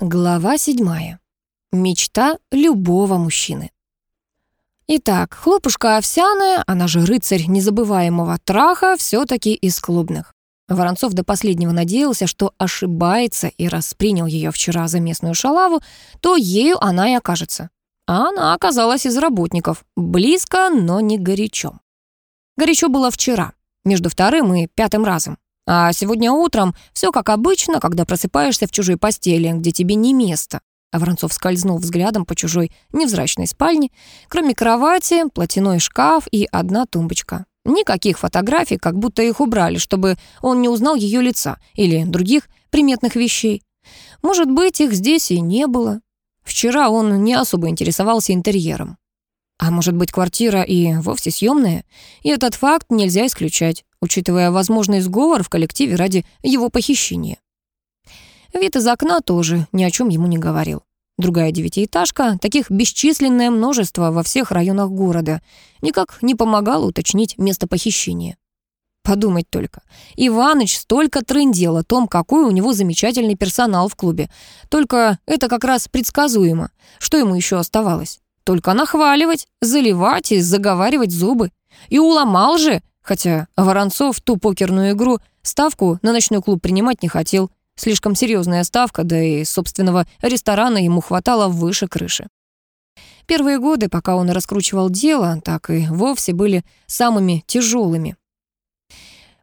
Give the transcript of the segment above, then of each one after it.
Глава седьмая. Мечта любого мужчины. Итак, хлопушка овсяная, она же рыцарь незабываемого траха, все таки из клубных. Воронцов до последнего надеялся, что ошибается, и раз принял ее вчера за местную шалаву, то ею она и окажется. А она оказалась из работников, близко, но не горячо. Горячо было вчера, между вторым и пятым разом. А сегодня утром все как обычно, когда просыпаешься в чужой постели, где тебе не место. А Воронцов скользнул взглядом по чужой невзрачной спальне. Кроме кровати, платяной шкаф и одна тумбочка. Никаких фотографий, как будто их убрали, чтобы он не узнал ее лица или других приметных вещей. Может быть, их здесь и не было. Вчера он не особо интересовался интерьером. А может быть, квартира и вовсе съемная? И этот факт нельзя исключать учитывая возможный сговор в коллективе ради его похищения. Вид из окна тоже ни о чем ему не говорил. Другая девятиэтажка, таких бесчисленное множество во всех районах города, никак не помогала уточнить место похищения. Подумать только. Иваныч столько трындел о том, какой у него замечательный персонал в клубе. Только это как раз предсказуемо. Что ему еще оставалось? Только нахваливать, заливать и заговаривать зубы. И уломал же Хотя Воронцов ту покерную игру ставку на ночной клуб принимать не хотел. Слишком серьезная ставка, да и собственного ресторана ему хватало выше крыши. Первые годы, пока он раскручивал дело, так и вовсе были самыми тяжелыми.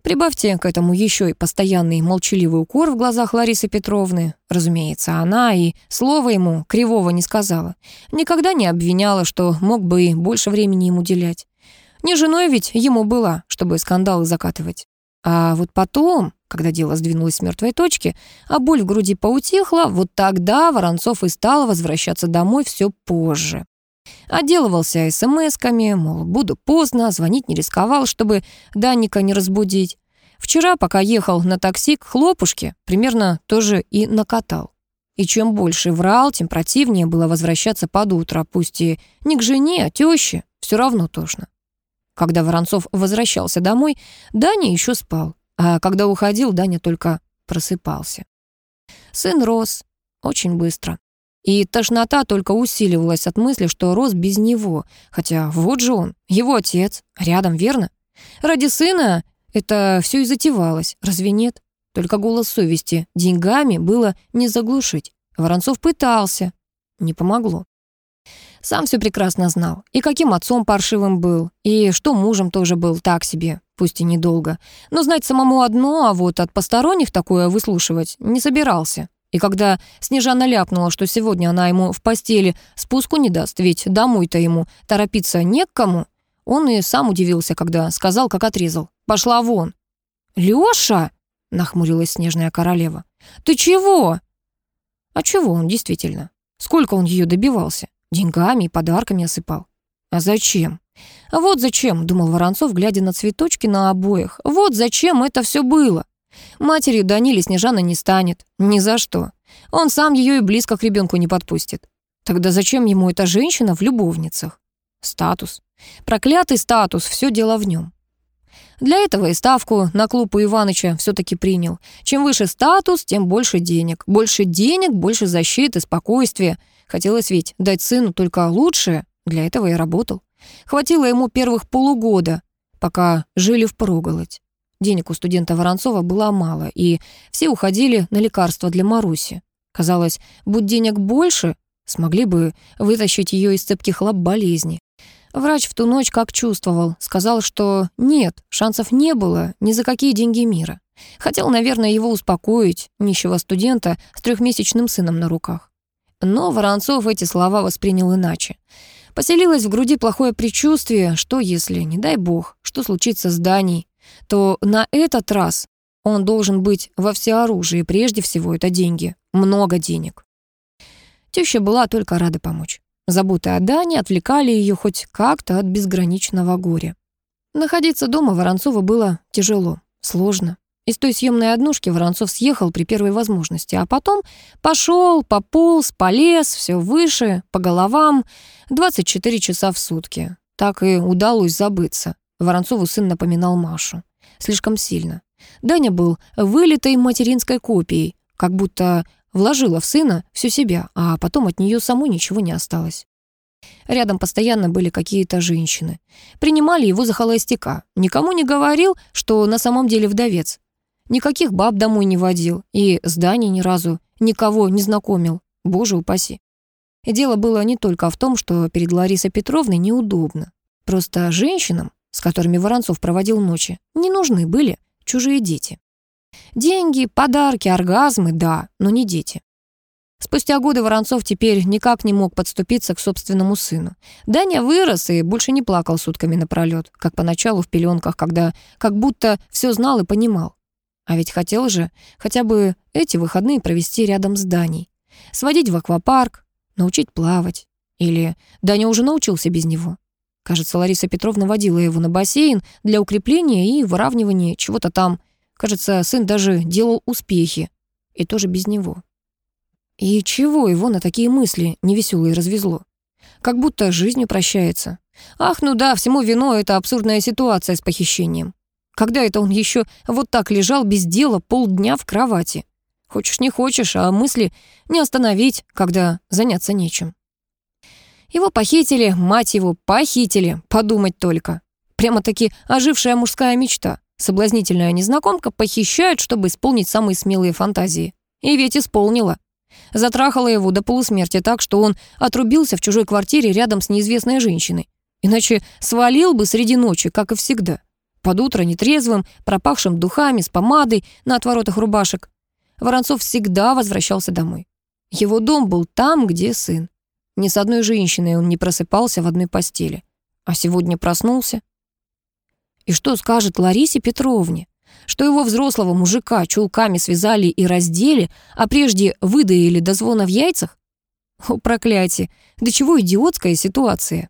Прибавьте к этому еще и постоянный молчаливый укор в глазах Ларисы Петровны. Разумеется, она и слова ему кривого не сказала. Никогда не обвиняла, что мог бы и больше времени ему уделять. Не женой ведь ему была, чтобы скандалы закатывать. А вот потом, когда дело сдвинулось с мертвой точки, а боль в груди поутихла, вот тогда Воронцов и стал возвращаться домой все позже. Отделывался смс-ками, мол, буду поздно, звонить не рисковал, чтобы Даника не разбудить. Вчера, пока ехал на такси к хлопушке, примерно тоже и накатал. И чем больше врал, тем противнее было возвращаться под утро, пусть и не к жене, а тёще, все равно тошно. Когда Воронцов возвращался домой, Даня еще спал, а когда уходил, Даня только просыпался. Сын рос очень быстро. И тошнота только усиливалась от мысли, что рос без него. Хотя вот же он, его отец, рядом, верно? Ради сына это все и затевалось, разве нет? Только голос совести деньгами было не заглушить. Воронцов пытался, не помогло. Сам все прекрасно знал. И каким отцом паршивым был, и что мужем тоже был так себе, пусть и недолго. Но знать самому одно, а вот от посторонних такое выслушивать не собирался. И когда Снежана ляпнула, что сегодня она ему в постели спуску не даст, ведь домой-то ему торопиться не к кому, он и сам удивился, когда сказал, как отрезал. «Пошла вон!» «Лёша!» — нахмурилась снежная королева. «Ты чего?» А чего он действительно? Сколько он ее добивался? Деньгами и подарками осыпал. А зачем? Вот зачем, думал Воронцов, глядя на цветочки на обоях. Вот зачем это все было. Матерью Даниле Снежана не станет. Ни за что. Он сам ее и близко к ребенку не подпустит. Тогда зачем ему эта женщина в любовницах? Статус. Проклятый статус, все дело в нем. Для этого и ставку на клуб у Иваныча все-таки принял. Чем выше статус, тем больше денег. Больше денег, больше защиты, спокойствия. Хотелось ведь дать сыну только лучшее, для этого и работал. Хватило ему первых полугода, пока жили впроголодь. Денег у студента Воронцова было мало, и все уходили на лекарства для Маруси. Казалось, будь денег больше, смогли бы вытащить ее из цепких лап болезни. Врач в ту ночь как чувствовал, сказал, что нет, шансов не было ни за какие деньги мира. Хотел, наверное, его успокоить, нищего студента с трехмесячным сыном на руках. Но Воронцов эти слова воспринял иначе. Поселилось в груди плохое предчувствие, что если, не дай бог, что случится с Даней, то на этот раз он должен быть во всеоружии, прежде всего это деньги, много денег. Теща была только рада помочь. Заботы о Дане отвлекали ее хоть как-то от безграничного горя. Находиться дома Воронцова было тяжело, сложно. Из той съемной однушки Воронцов съехал при первой возможности, а потом пошел, пополз, полез, все выше, по головам, 24 часа в сутки. Так и удалось забыться. Воронцову сын напоминал Машу. Слишком сильно. Даня был вылитой материнской копией, как будто вложила в сына всю себя, а потом от нее самой ничего не осталось. Рядом постоянно были какие-то женщины. Принимали его за холостяка. Никому не говорил, что на самом деле вдовец. Никаких баб домой не водил и с ни разу никого не знакомил. Боже упаси. Дело было не только в том, что перед Ларисой Петровной неудобно. Просто женщинам, с которыми Воронцов проводил ночи, не нужны были чужие дети. Деньги, подарки, оргазмы, да, но не дети. Спустя годы Воронцов теперь никак не мог подступиться к собственному сыну. Даня вырос и больше не плакал сутками напролёт, как поначалу в пеленках, когда как будто все знал и понимал. А ведь хотел же хотя бы эти выходные провести рядом с Даней. Сводить в аквапарк, научить плавать. Или Даня уже научился без него. Кажется, Лариса Петровна водила его на бассейн для укрепления и выравнивания чего-то там. Кажется, сын даже делал успехи. И тоже без него. И чего его на такие мысли невеселые развезло? Как будто жизнью прощается. Ах, ну да, всему вино эта абсурдная ситуация с похищением. Когда это он еще вот так лежал без дела полдня в кровати? Хочешь не хочешь, а мысли не остановить, когда заняться нечем. Его похитили, мать его, похитили, подумать только. Прямо-таки ожившая мужская мечта. Соблазнительная незнакомка похищает, чтобы исполнить самые смелые фантазии. И ведь исполнила. Затрахала его до полусмерти так, что он отрубился в чужой квартире рядом с неизвестной женщиной. Иначе свалил бы среди ночи, как и всегда. Под утро нетрезвым, пропахшим духами, с помадой на отворотах рубашек. Воронцов всегда возвращался домой. Его дом был там, где сын. Ни с одной женщиной он не просыпался в одной постели. А сегодня проснулся. И что скажет Ларисе Петровне? что его взрослого мужика чулками связали и раздели, а прежде выдаили до звона в яйцах? О, проклятие! До чего идиотская ситуация!